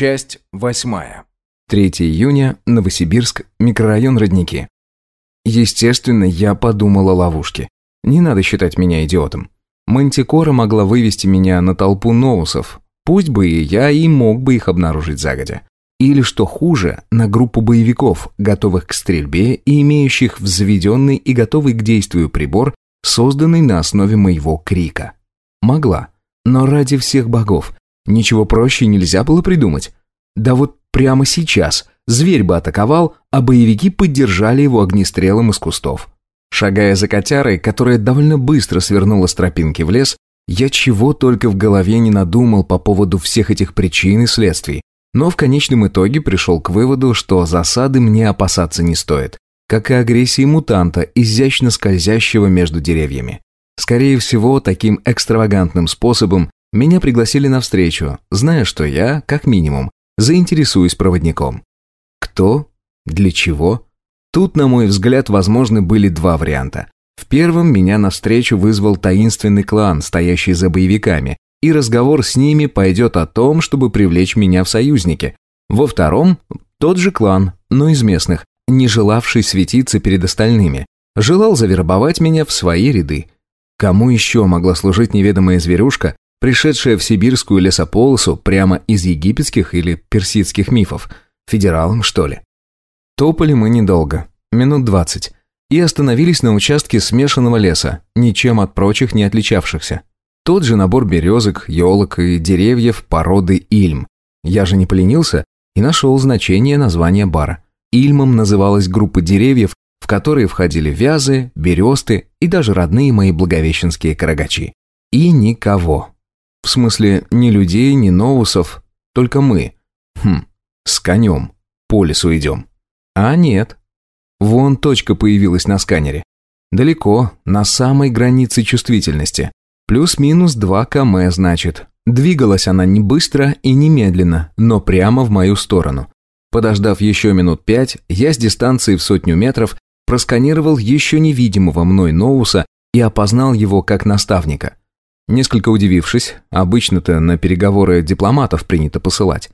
Часть восьмая. 3 июня, Новосибирск, микрорайон Родники. Естественно, я подумал о ловушке. Не надо считать меня идиотом. Мантикора могла вывести меня на толпу ноусов. Пусть бы и я и мог бы их обнаружить загодя. Или, что хуже, на группу боевиков, готовых к стрельбе и имеющих взведенный и готовый к действию прибор, созданный на основе моего крика. Могла. Но ради всех богов, ничего проще нельзя было придумать. Да вот прямо сейчас зверь бы атаковал, а боевики поддержали его огнестрелом из кустов. Шагая за котярой, которая довольно быстро свернула с тропинки в лес, я чего только в голове не надумал по поводу всех этих причин и следствий, но в конечном итоге пришел к выводу, что засады мне опасаться не стоит, как и агрессии мутанта, изящно скользящего между деревьями. Скорее всего, таким экстравагантным способом меня пригласили на встречу, зная, что я, как минимум, заинтересуюсь проводником. Кто? Для чего? Тут, на мой взгляд, возможны были два варианта. В первом меня навстречу вызвал таинственный клан, стоящий за боевиками, и разговор с ними пойдет о том, чтобы привлечь меня в союзники. Во втором – тот же клан, но из местных, не желавший светиться перед остальными, желал завербовать меня в свои ряды. Кому еще могла служить неведомая зверюшка, пришедшая в сибирскую лесополосу прямо из египетских или персидских мифов? Федералам, что ли? Топали мы недолго, минут двадцать, и остановились на участке смешанного леса, ничем от прочих не отличавшихся. Тот же набор березок, елок и деревьев породы Ильм. Я же не поленился и нашел значение названия бара. Ильмом называлась группа деревьев, в которые входили вязы, бересты и даже родные мои благовещенские карагачи. И никого. В смысле, ни людей, ни ноусов, только мы. Хм, с конем. По лесу идем. А нет. Вон точка появилась на сканере. Далеко, на самой границе чувствительности. Плюс-минус 2 км, значит. Двигалась она не быстро и не медленно, но прямо в мою сторону. Подождав еще минут пять, я с дистанции в сотню метров просканировал еще невидимого мной Ноуса и опознал его как наставника. Несколько удивившись, обычно-то на переговоры дипломатов принято посылать.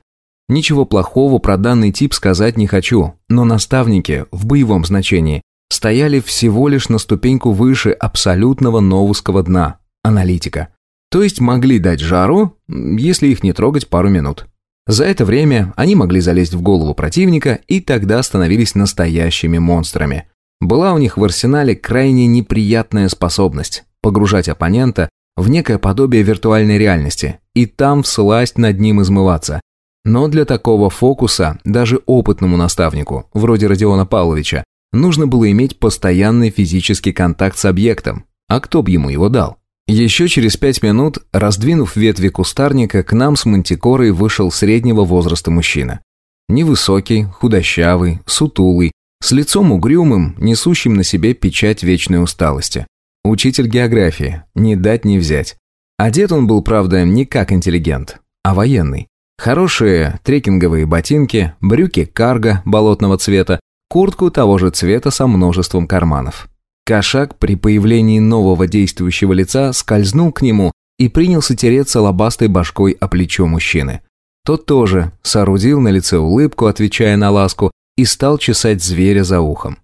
Ничего плохого про данный тип сказать не хочу, но наставники, в боевом значении, стояли всего лишь на ступеньку выше абсолютного новуского дна – аналитика. То есть могли дать жару, если их не трогать пару минут. За это время они могли залезть в голову противника и тогда становились настоящими монстрами. Была у них в арсенале крайне неприятная способность – погружать оппонента в некое подобие виртуальной реальности и там всласть над ним измываться. Но для такого фокуса даже опытному наставнику, вроде Родиона Павловича, нужно было иметь постоянный физический контакт с объектом. А кто бы ему его дал? Еще через пять минут, раздвинув ветви кустарника, к нам с мантикорой вышел среднего возраста мужчина. Невысокий, худощавый, сутулый, с лицом угрюмым, несущим на себе печать вечной усталости. Учитель географии, не дать не взять. Одет он был, правда, не как интеллигент, а военный. Хорошие трекинговые ботинки, брюки карго болотного цвета, куртку того же цвета со множеством карманов. Кошак при появлении нового действующего лица скользнул к нему и принялся тереться лобастой башкой о плечо мужчины. Тот тоже соорудил на лице улыбку, отвечая на ласку, и стал чесать зверя за ухом.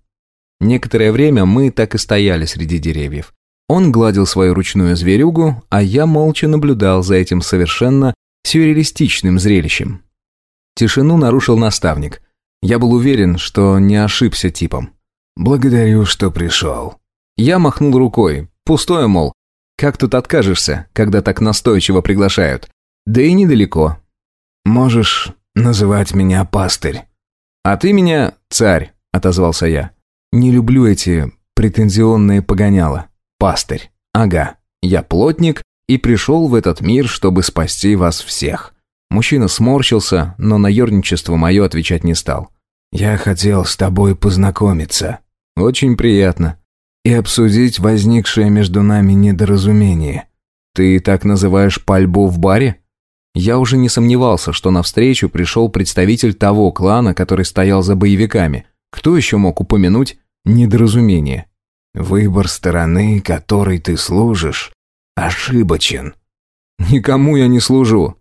Некоторое время мы так и стояли среди деревьев. Он гладил свою ручную зверюгу, а я молча наблюдал за этим совершенно сюрреалистичным зрелищем. Тишину нарушил наставник. Я был уверен, что не ошибся типом. «Благодарю, что пришел». Я махнул рукой. Пустое, мол. Как тут откажешься, когда так настойчиво приглашают? Да и недалеко. «Можешь называть меня пастырь». «А ты меня царь», — отозвался я. Не люблю эти претензионные погоняла. Пастырь. Ага, я плотник и пришел в этот мир, чтобы спасти вас всех. Мужчина сморщился, но на ерничество мое отвечать не стал. Я хотел с тобой познакомиться. Очень приятно. И обсудить возникшее между нами недоразумение. Ты так называешь пальбу в баре? Я уже не сомневался, что навстречу пришел представитель того клана, который стоял за боевиками. Кто еще мог упомянуть недоразумение. Выбор стороны, которой ты служишь, ошибочен. Никому я не служу.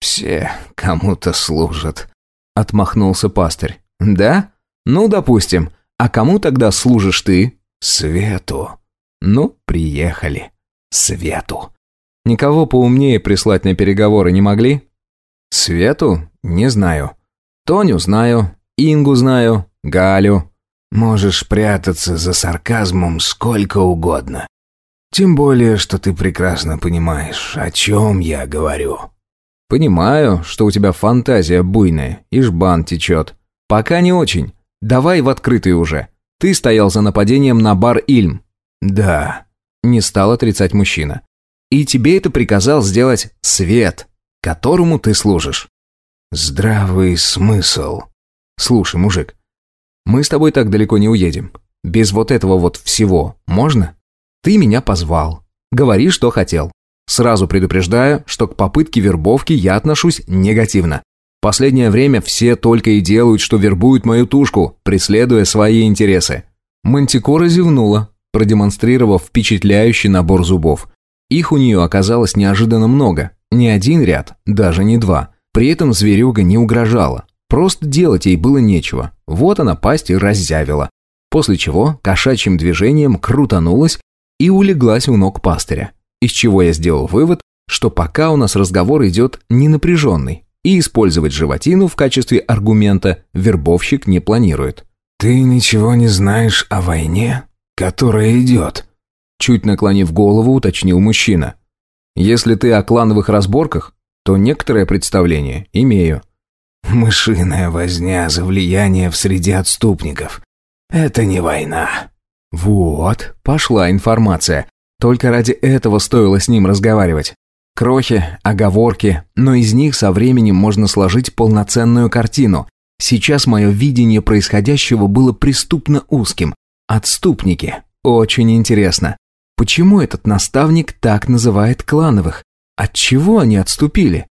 Все кому-то служат. Отмахнулся пастырь. Да? Ну, допустим. А кому тогда служишь ты? Свету. Ну, приехали. Свету. Никого поумнее прислать на переговоры не могли? Свету? Не знаю. Тоню знаю, Ингу знаю, Галю. Можешь прятаться за сарказмом сколько угодно. Тем более, что ты прекрасно понимаешь, о чем я говорю. Понимаю, что у тебя фантазия буйная, и жбан течет. Пока не очень. Давай в открытый уже. Ты стоял за нападением на бар Ильм. Да. Не стал отрицать мужчина. И тебе это приказал сделать свет, которому ты служишь. Здравый смысл. Слушай, мужик, мы с тобой так далеко не уедем. Без вот этого вот всего можно? Ты меня позвал. Говори, что хотел. Сразу предупреждаю, что к попытке вербовки я отношусь негативно. Последнее время все только и делают, что вербуют мою тушку, преследуя свои интересы. Мантикора зевнула, продемонстрировав впечатляющий набор зубов. Их у нее оказалось неожиданно много. Не один ряд, даже не два. При этом зверюга не угрожала. Просто делать ей было нечего. Вот она пасть и раззявила. После чего кошачьим движением крутанулась и улеглась у ног пастыря. Из чего я сделал вывод, что пока у нас разговор идет не напряженный, и использовать животину в качестве аргумента вербовщик не планирует. «Ты ничего не знаешь о войне, которая идет?» Чуть наклонив голову, уточнил мужчина. «Если ты о клановых разборках, то некоторое представление имею». «Мышиная возня за влияние в среде отступников. Это не война». «Вот, пошла информация. Только ради этого стоило с ним разговаривать. Крохи, оговорки, но из них со временем можно сложить полноценную картину. Сейчас мое видение происходящего было преступно узким. Отступники. Очень интересно. Почему этот наставник так называет клановых? От чего они отступили?